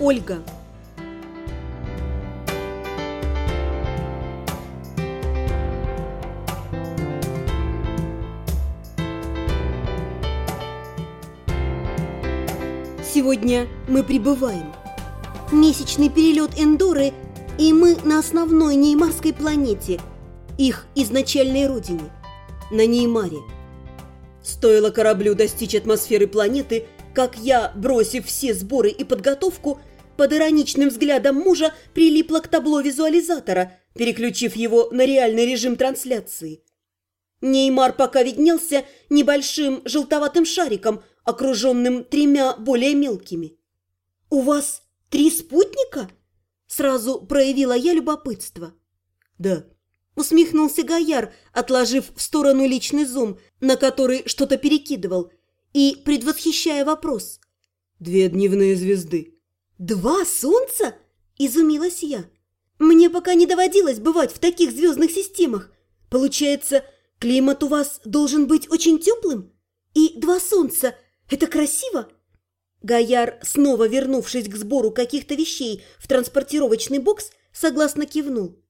Ольга. Сегодня мы прибываем. Месячный перелет Эндоры, и мы на основной неймарской планете, их изначальной родине, на Неймаре. Стоило кораблю достичь атмосферы планеты, как я, бросив все сборы и подготовку, под ироничным взглядом мужа прилипла к табло визуализатора, переключив его на реальный режим трансляции. Неймар пока виднелся небольшим желтоватым шариком, окруженным тремя более мелкими. «У вас три спутника?» Сразу проявила я любопытство. «Да», – усмехнулся Гояр, отложив в сторону личный зум, на который что-то перекидывал, и предвосхищая вопрос. «Две дневные звезды». «Два солнца?» – изумилась я. «Мне пока не доводилось бывать в таких звездных системах. Получается, климат у вас должен быть очень теплым? И два солнца – это красиво?» Гояр, снова вернувшись к сбору каких-то вещей в транспортировочный бокс, согласно кивнул.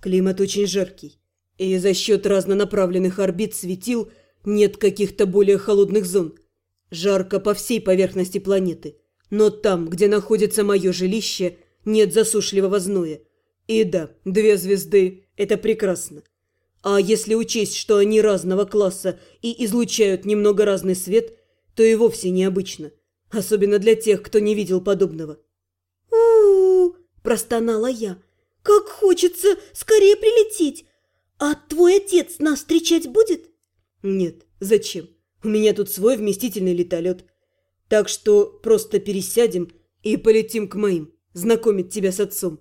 Климат очень жаркий, и за счет разнонаправленных орбит светил нет каких-то более холодных зон. Жарко по всей поверхности планеты, но там, где находится мое жилище, нет засушливого зноя. И да, две звезды – это прекрасно. А если учесть, что они разного класса и излучают немного разный свет, то и вовсе необычно, особенно для тех, кто не видел подобного. «У-у-у!» – простонала я – как хочется скорее прилететь! А твой отец нас встречать будет? Нет, зачем? У меня тут свой вместительный летолет. Так что просто пересядем и полетим к моим, знакомить тебя с отцом.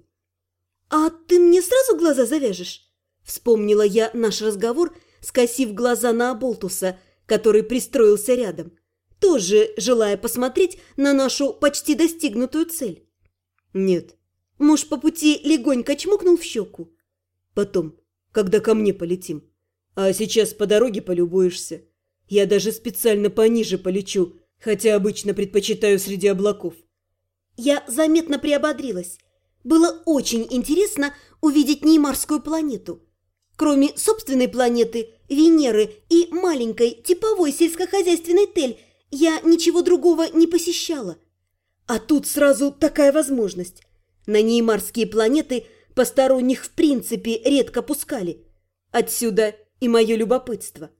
А ты мне сразу глаза завяжешь? Вспомнила я наш разговор, скосив глаза на Аболтуса, который пристроился рядом, тоже желая посмотреть на нашу почти достигнутую цель. Нет, Муж по пути легонько чмокнул в щеку. Потом, когда ко мне полетим. А сейчас по дороге полюбуешься. Я даже специально пониже полечу, хотя обычно предпочитаю среди облаков. Я заметно приободрилась. Было очень интересно увидеть Неймарскую планету. Кроме собственной планеты, Венеры и маленькой типовой сельскохозяйственной Тель, я ничего другого не посещала. А тут сразу такая возможность. На неймарские планеты посторонних в принципе редко пускали. Отсюда и мое любопытство.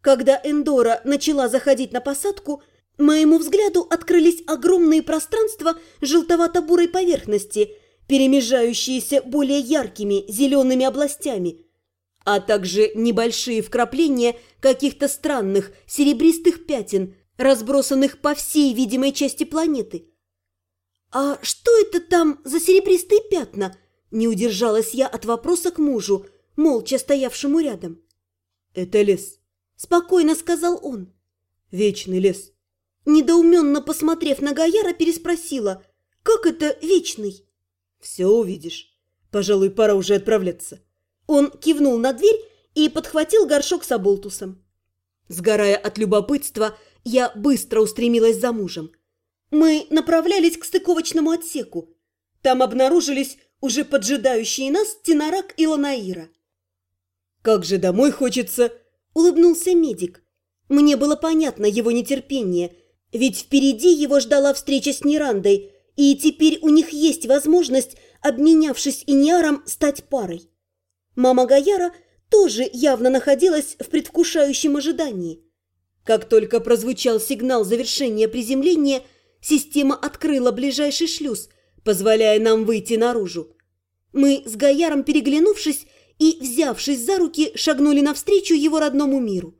Когда Эндора начала заходить на посадку, моему взгляду открылись огромные пространства желтовато-бурой поверхности, перемежающиеся более яркими зелеными областями, а также небольшие вкрапления каких-то странных серебристых пятен, разбросанных по всей видимой части планеты – «А что это там за серебристые пятна?» Не удержалась я от вопроса к мужу, молча стоявшему рядом. «Это лес», – спокойно сказал он. «Вечный лес». Недоуменно посмотрев на Гаяра, переспросила, «Как это вечный?» «Все увидишь. Пожалуй, пора уже отправляться». Он кивнул на дверь и подхватил горшок с оболтусом. Сгорая от любопытства, я быстро устремилась за мужем – мы направлялись к стыковочному отсеку. Там обнаружились уже поджидающие нас Тинарак и Ланаира. «Как же домой хочется!» – улыбнулся медик. Мне было понятно его нетерпение, ведь впереди его ждала встреча с Нерандой, и теперь у них есть возможность, обменявшись Иниаром, стать парой. Мама Гаяра тоже явно находилась в предвкушающем ожидании. Как только прозвучал сигнал завершения приземления – Система открыла ближайший шлюз, позволяя нам выйти наружу. Мы с Гаяром, переглянувшись и, взявшись за руки, шагнули навстречу его родному миру.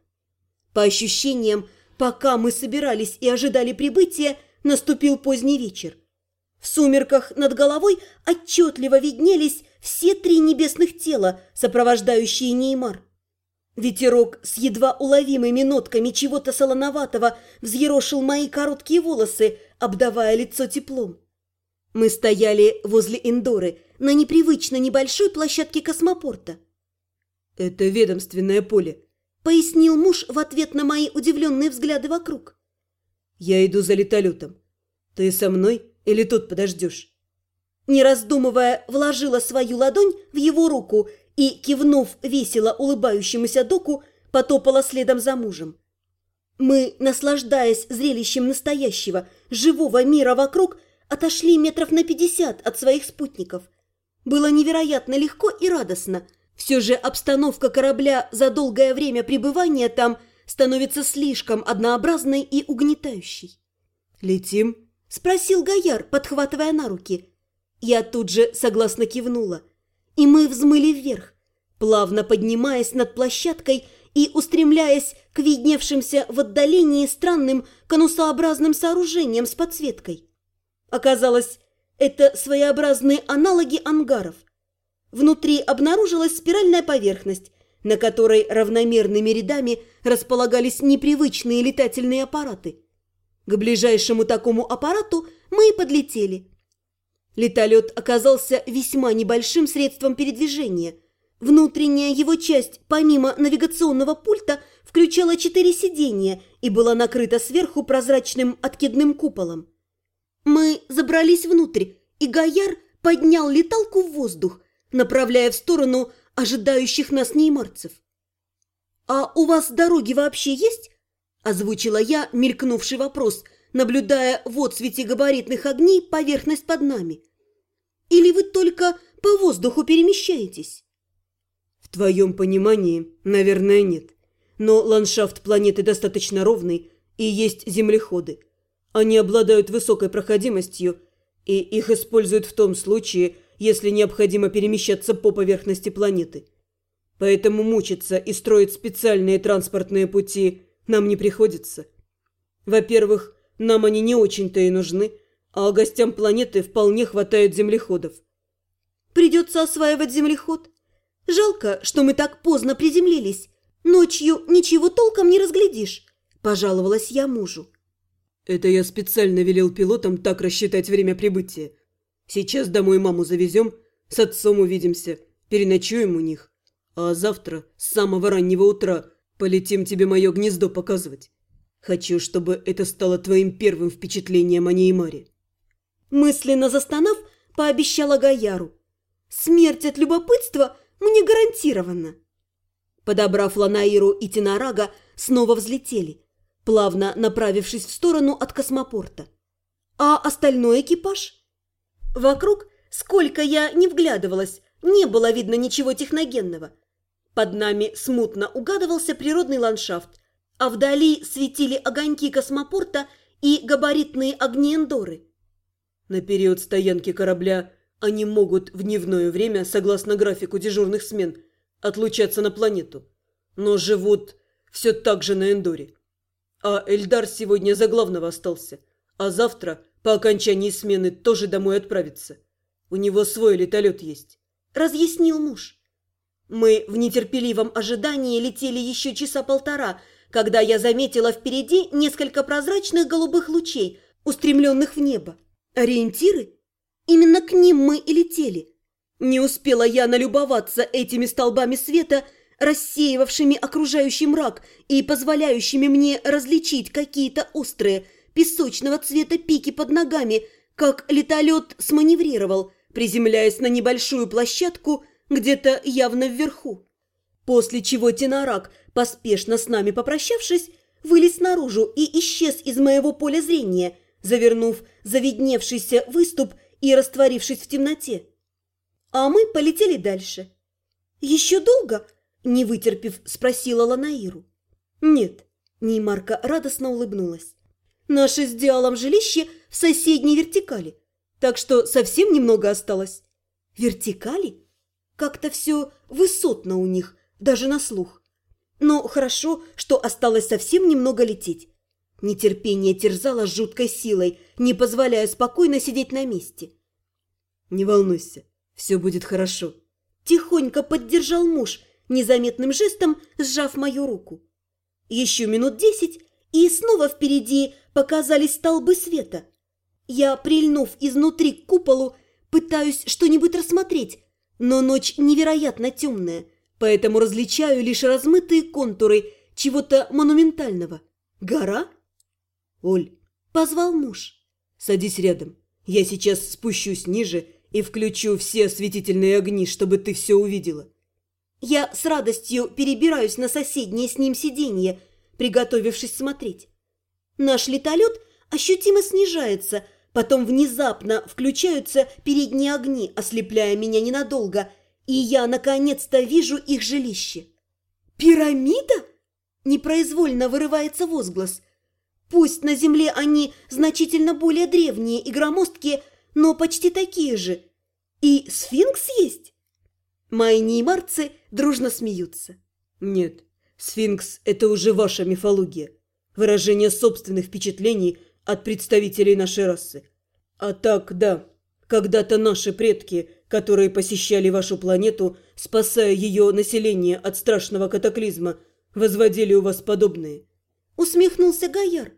По ощущениям, пока мы собирались и ожидали прибытия, наступил поздний вечер. В сумерках над головой отчетливо виднелись все три небесных тела, сопровождающие Неймар. Ветерок с едва уловимыми нотками чего-то солоноватого взъерошил мои короткие волосы, обдавая лицо теплом. Мы стояли возле Эндоры на непривычно небольшой площадке космопорта. «Это ведомственное поле», — пояснил муж в ответ на мои удивленные взгляды вокруг. «Я иду за летолетом. Ты со мной или тут подождешь?» Не раздумывая, вложила свою ладонь в его руку и, кивнув весело улыбающемуся доку, потопала следом за мужем. Мы, наслаждаясь зрелищем настоящего, живого мира вокруг, отошли метров на пятьдесят от своих спутников. Было невероятно легко и радостно. Все же обстановка корабля за долгое время пребывания там становится слишком однообразной и угнетающей. «Летим?» – спросил Гояр, подхватывая на руки. Я тут же согласно кивнула. И мы взмыли вверх, плавно поднимаясь над площадкой и устремляясь к видневшимся в отдалении странным конусообразным сооружениям с подсветкой. Оказалось, это своеобразные аналоги ангаров. Внутри обнаружилась спиральная поверхность, на которой равномерными рядами располагались непривычные летательные аппараты. К ближайшему такому аппарату мы и подлетели. Летолет оказался весьма небольшим средством передвижения. Внутренняя его часть, помимо навигационного пульта, включала четыре сиденья и была накрыта сверху прозрачным откидным куполом. Мы забрались внутрь, и Гояр поднял леталку в воздух, направляя в сторону ожидающих нас неймарцев. «А у вас дороги вообще есть?» – озвучила я мелькнувший вопрос, наблюдая в отсвете габаритных огней поверхность под нами. «Или вы только по воздуху перемещаетесь?» «В твоем понимании, наверное, нет. Но ландшафт планеты достаточно ровный, и есть землеходы – они обладают высокой проходимостью, и их используют в том случае, если необходимо перемещаться по поверхности планеты. Поэтому мучиться и строить специальные транспортные пути нам не приходится. Во-первых, нам они не очень-то и нужны, а гостям планеты вполне хватает землеходов. Придется осваивать землеход. Жалко, что мы так поздно приземлились. Ночью ничего толком не разглядишь, пожаловалась я мужу. Это я специально велел пилотам так рассчитать время прибытия. Сейчас домой маму завезем, с отцом увидимся, переночуем у них. А завтра, с самого раннего утра, полетим тебе мое гнездо показывать. Хочу, чтобы это стало твоим первым впечатлением о Неймаре. Мысленно застонав, пообещала Гаяру. Смерть от любопытства мне гарантирована. Подобрав Ланаиру и Тинарага, снова взлетели плавно направившись в сторону от космопорта. А остальной экипаж? Вокруг, сколько я не вглядывалась, не было видно ничего техногенного. Под нами смутно угадывался природный ландшафт, а вдали светили огоньки космопорта и габаритные огни Эндоры. На период стоянки корабля они могут в дневное время, согласно графику дежурных смен, отлучаться на планету, но живут все так же на Эндоре. А Эльдар сегодня за главного остался, а завтра по окончании смены тоже домой отправится. У него свой летолет есть. Разъяснил муж. Мы в нетерпеливом ожидании летели еще часа полтора, когда я заметила впереди несколько прозрачных голубых лучей, устремленных в небо. Ориентиры? Именно к ним мы и летели. Не успела я налюбоваться этими столбами света – рассеивавшими окружающий мрак и позволяющими мне различить какие-то острые, песочного цвета пики под ногами, как летолет сманеврировал, приземляясь на небольшую площадку где-то явно вверху. После чего Тенорак, поспешно с нами попрощавшись, вылез наружу и исчез из моего поля зрения, завернув завидневшийся выступ и растворившись в темноте. А мы полетели дальше. «Еще долго?» Не вытерпев, спросила Ланаиру. «Нет», – Неймарка радостно улыбнулась. «Наше с Диалом жилище в соседней вертикали, так что совсем немного осталось». «Вертикали? Как-то все высотно у них, даже на слух. Но хорошо, что осталось совсем немного лететь». Нетерпение терзало жуткой силой, не позволяя спокойно сидеть на месте. «Не волнуйся, все будет хорошо», – тихонько поддержал муж – незаметным жестом сжав мою руку. Еще минут десять, и снова впереди показались столбы света. Я, прильнув изнутри к куполу, пытаюсь что-нибудь рассмотреть, но ночь невероятно темная, поэтому различаю лишь размытые контуры чего-то монументального. Гора? Оль, позвал муж. Садись рядом. Я сейчас спущусь ниже и включу все осветительные огни, чтобы ты все увидела. Я с радостью перебираюсь на соседнее с ним сиденье, приготовившись смотреть. Наш летолет ощутимо снижается, потом внезапно включаются передние огни, ослепляя меня ненадолго, и я наконец-то вижу их жилище. «Пирамида?» – непроизвольно вырывается возглас. Пусть на Земле они значительно более древние и громоздкие, но почти такие же. И сфинкс есть? Мои неймарцы дружно смеются. Нет, сфинкс – это уже ваша мифология. Выражение собственных впечатлений от представителей нашей расы. А так, да, когда-то наши предки, которые посещали вашу планету, спасая ее население от страшного катаклизма, возводили у вас подобные. Усмехнулся Гаяр.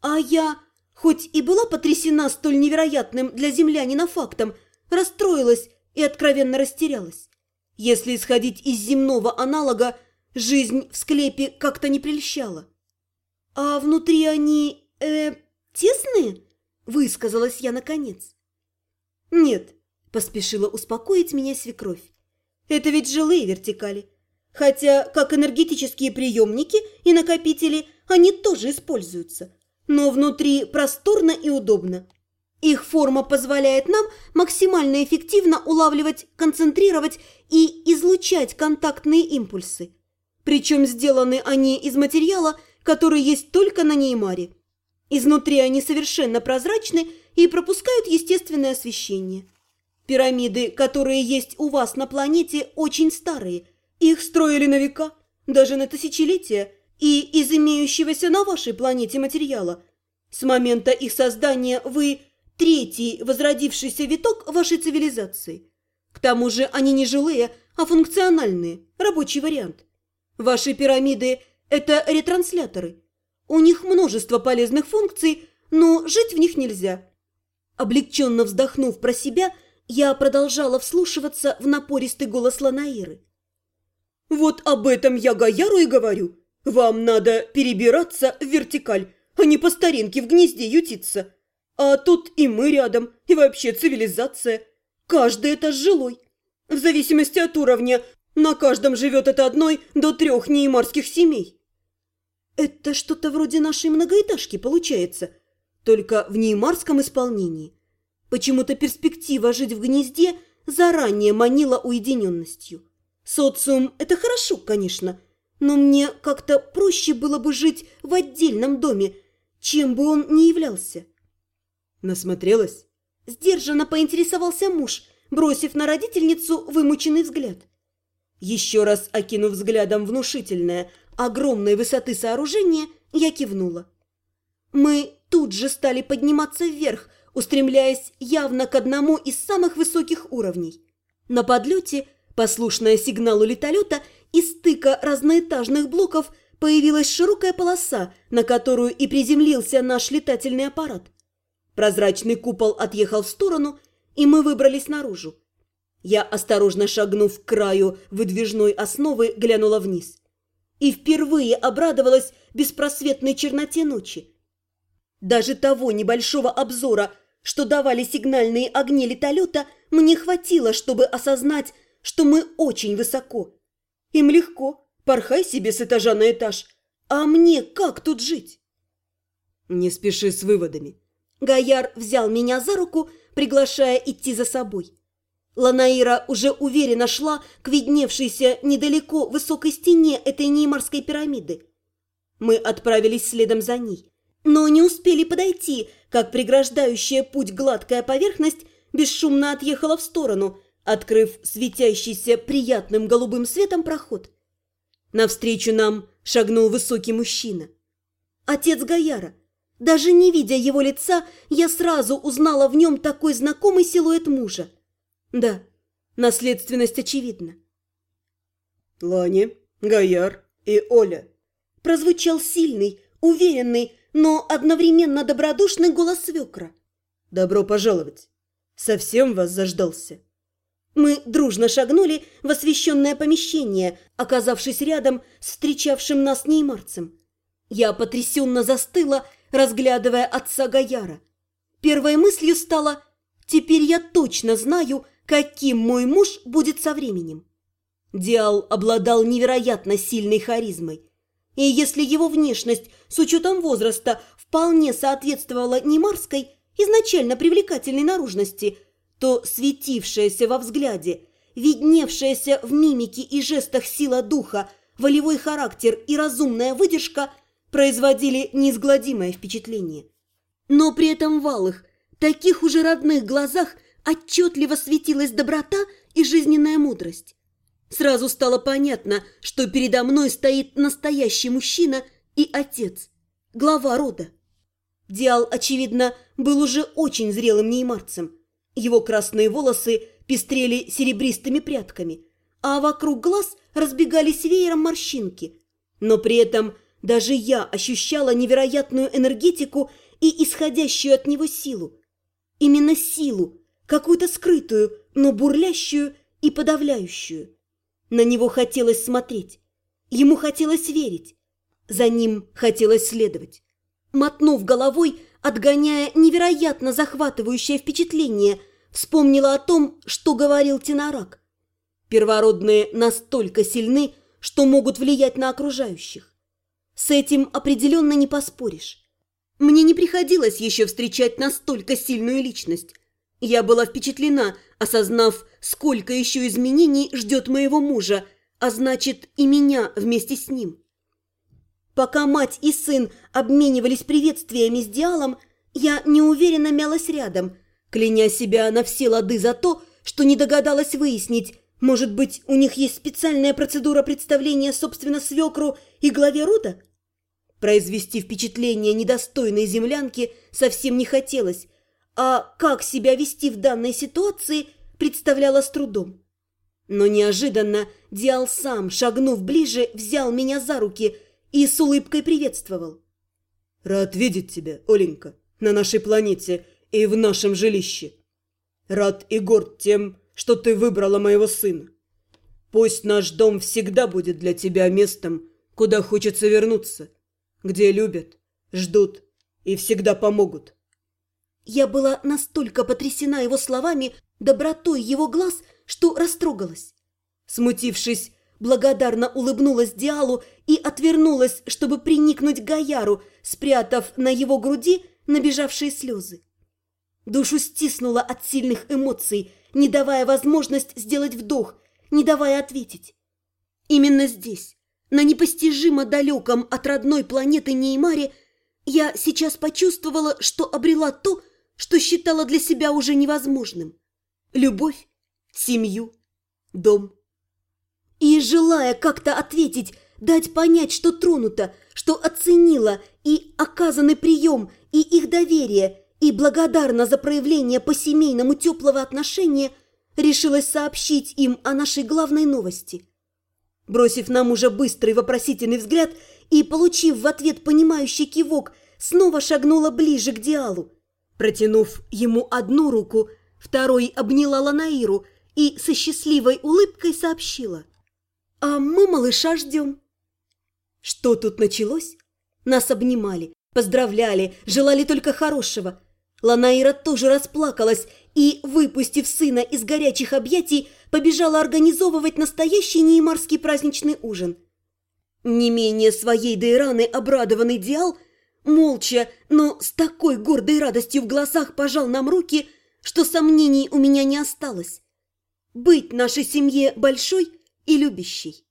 А я, хоть и была потрясена столь невероятным для землянина фактом, расстроилась и откровенно растерялась. Если исходить из земного аналога, жизнь в склепе как-то не прельщала. «А внутри они, э, тесные?» – высказалась я наконец. «Нет», – поспешила успокоить меня свекровь. «Это ведь жилые вертикали. Хотя, как энергетические приемники и накопители, они тоже используются но внутри просторно и удобно. Их форма позволяет нам максимально эффективно улавливать, концентрировать и излучать контактные импульсы. Причем сделаны они из материала, который есть только на Неймаре. Изнутри они совершенно прозрачны и пропускают естественное освещение. Пирамиды, которые есть у вас на планете, очень старые. Их строили на века, даже на тысячелетия – и из имеющегося на вашей планете материала. С момента их создания вы третий возродившийся виток вашей цивилизации. К тому же они не жилые, а функциональные, рабочий вариант. Ваши пирамиды – это ретрансляторы. У них множество полезных функций, но жить в них нельзя. Облегченно вздохнув про себя, я продолжала вслушиваться в напористый голос Ланаиры. «Вот об этом я Гаяру и говорю. Вам надо перебираться в вертикаль, а не по старинке в гнезде ютиться. А тут и мы рядом, и вообще цивилизация. Каждый этаж жилой. В зависимости от уровня, на каждом живет от одной до трех неймарских семей. Это что-то вроде нашей многоэтажки получается, только в неймарском исполнении. Почему-то перспектива жить в гнезде заранее манила уединенностью. Социум – это хорошо, конечно – но мне как-то проще было бы жить в отдельном доме, чем бы он ни являлся. Насмотрелась? Сдержанно поинтересовался муж, бросив на родительницу вымученный взгляд. Еще раз окинув взглядом внушительное, огромной высоты сооружение, я кивнула. Мы тут же стали подниматься вверх, устремляясь явно к одному из самых высоких уровней. На подлете, послушная сигналу летолета, из стыка разноэтажных блоков появилась широкая полоса, на которую и приземлился наш летательный аппарат. Прозрачный купол отъехал в сторону, и мы выбрались наружу. Я, осторожно шагнув к краю выдвижной основы, глянула вниз. И впервые обрадовалась беспросветной черноте ночи. Даже того небольшого обзора, что давали сигнальные огни летолета, мне хватило, чтобы осознать, что мы очень высоко. Им легко, порхай себе с этажа на этаж. А мне как тут жить? Не спеши с выводами. Гаяр взял меня за руку, приглашая идти за собой. Ланаира уже уверенно шла к видневшейся недалеко высокой стене этой неймарской пирамиды. Мы отправились следом за ней, но не успели подойти, как преграждающая путь гладкая поверхность бесшумно отъехала в сторону – открыв светящийся приятным голубым светом проход. Навстречу нам шагнул высокий мужчина. Отец Гаяра. Даже не видя его лица, я сразу узнала в нем такой знакомый силуэт мужа. Да, наследственность очевидна. «Лани, Гаяр и Оля», – прозвучал сильный, уверенный, но одновременно добродушный голос свекра. «Добро пожаловать! Совсем вас заждался!» Мы дружно шагнули в освещенное помещение, оказавшись рядом с встречавшим нас неймарцем. Я потрясенно застыла, разглядывая отца Гаяра. Первой мыслью стало «Теперь я точно знаю, каким мой муж будет со временем». Диал обладал невероятно сильной харизмой. И если его внешность с учетом возраста вполне соответствовала немарской, изначально привлекательной наружности, то светившаяся во взгляде, видневшаяся в мимике и жестах сила духа, волевой характер и разумная выдержка производили неизгладимое впечатление. Но при этом в алых, таких уже родных глазах отчетливо светилась доброта и жизненная мудрость. Сразу стало понятно, что передо мной стоит настоящий мужчина и отец, глава рода. Диал, очевидно, был уже очень зрелым неймарцем. Его красные волосы пестрели серебристыми прядками, а вокруг глаз разбегались веером морщинки. Но при этом даже я ощущала невероятную энергетику и исходящую от него силу. Именно силу, какую-то скрытую, но бурлящую и подавляющую. На него хотелось смотреть, ему хотелось верить, за ним хотелось следовать. Мотнув головой, отгоняя невероятно захватывающее впечатление, вспомнила о том, что говорил Тенорак. Первородные настолько сильны, что могут влиять на окружающих. С этим определенно не поспоришь. Мне не приходилось еще встречать настолько сильную личность. Я была впечатлена, осознав, сколько еще изменений ждет моего мужа, а значит и меня вместе с ним. Пока мать и сын обменивались приветствиями с Диалом, я неуверенно мялась рядом, кляня себя на все лады за то, что не догадалась выяснить, может быть, у них есть специальная процедура представления, собственно, свекру и главе рода? Произвести впечатление недостойной землянки совсем не хотелось, а как себя вести в данной ситуации представляла с трудом. Но неожиданно Диал сам, шагнув ближе, взял меня за руки и с улыбкой приветствовал. «Рад видеть тебя, Оленька, на нашей планете и в нашем жилище. Рад и горд тем, что ты выбрала моего сына. Пусть наш дом всегда будет для тебя местом, куда хочется вернуться» где любят, ждут и всегда помогут. Я была настолько потрясена его словами, добротой его глаз, что растрогалась. Смутившись, благодарно улыбнулась Диалу и отвернулась, чтобы приникнуть к Гаяру, спрятав на его груди набежавшие слезы. Душу стиснула от сильных эмоций, не давая возможность сделать вдох, не давая ответить. Именно здесь, на непостижимо далеком от родной планеты Неймаре, я сейчас почувствовала, что обрела то, что считала для себя уже невозможным. Любовь, семью, дом. И, желая как-то ответить, дать понять, что тронута, что оценила и оказанный прием, и их доверие, и благодарна за проявление по-семейному теплого отношения, решилась сообщить им о нашей главной новости – Бросив нам уже быстрый вопросительный взгляд и получив в ответ понимающий кивок, снова шагнула ближе к Диалу. Протянув ему одну руку, второй обняла Ланаиру и со счастливой улыбкой сообщила. «А мы малыша ждем». Что тут началось? Нас обнимали, поздравляли, желали только хорошего. Ланаира тоже расплакалась и, выпустив сына из горячих объятий, побежала организовывать настоящий неймарский праздничный ужин. Не менее своей Дейраны обрадованный Диал молча, но с такой гордой радостью в глазах пожал нам руки, что сомнений у меня не осталось. Быть нашей семье большой и любящей.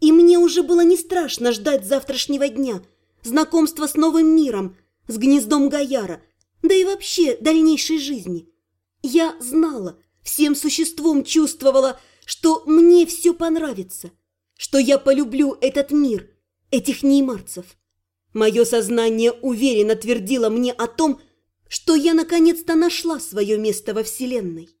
И мне уже было не страшно ждать завтрашнего дня, знакомства с новым миром, с гнездом Гаяра, да и вообще дальнейшей жизни. Я знала, всем существом чувствовала, что мне все понравится, что я полюблю этот мир, этих неймарцев. Мое сознание уверенно твердило мне о том, что я наконец-то нашла свое место во Вселенной.